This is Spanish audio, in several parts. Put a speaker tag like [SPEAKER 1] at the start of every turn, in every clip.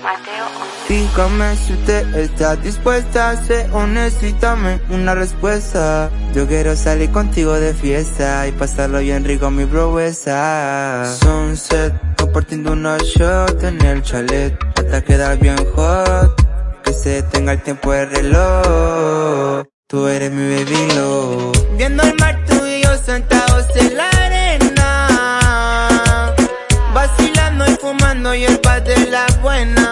[SPEAKER 1] Mateo.
[SPEAKER 2] Dígame si usted está dispuesta, sé honestítame una respuesta. Yo quiero salir contigo de fiesta y pasarlo bien rico mi proeza. Sunset, compartiendo una shot en el chalet, hasta quedar bien hot. Que se tenga el tiempo de reloj. Tú eres mi baby. Viendo el mar tú y yo sentados en la arena. Vacilando y fumando y el de la buena.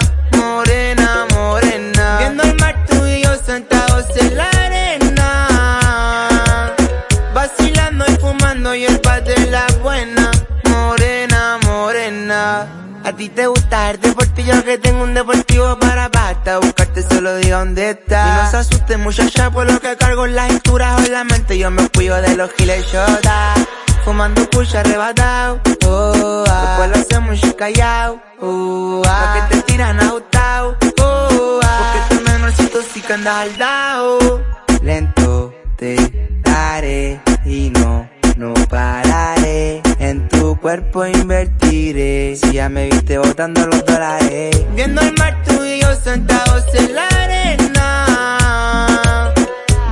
[SPEAKER 2] A ti te gusta el deportivo que tengo un deportivo para pata Buscarte solo diga dónde está Y no se asuste muchacha por lo que cargo en la cintura o en la mente Yo me cuido de los giles shota Fumando pucha arrebatado oh, ah. Después lo hacemos y callado oh, ah. Porque te tiran autao oh, ah. Porque tu menorcito sí que andas al dao Lento te daré y no, no tu cuerpo invertiré. Si ya me viste botando los dólares. Viendo el mar tú y yo sentados en la arena.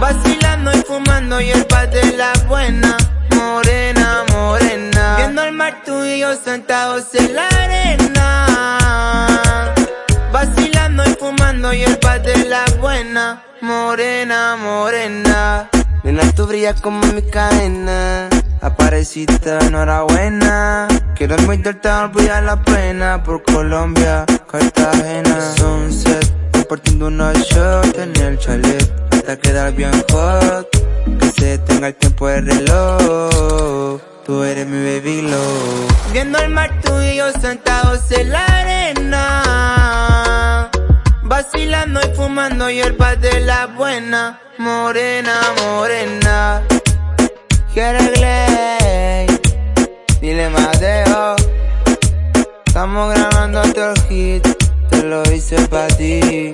[SPEAKER 2] Vacilando y fumando y el de la buena. Morena, morena. Viendo el mar tú y yo sentados en la arena. Vacilando y fumando y el de la buena. Morena, morena. Nena, tú brillas como mi cadena Apareciste, enhorabuena Quiero invitarte a olvidar la pena Por Colombia, Cartagena. Sunset, compartiendo una shot en el chalet Hasta quedar bien hot. Que se tenga el tiempo de reloj. Tú eres mi baby low Viendo el mar tú y yo sentados en la arena. Vacilando y fumando el de la buena. Morena, morena. Quiere Dile Mateo Estamos grabando otro hit Te lo hice pa' ti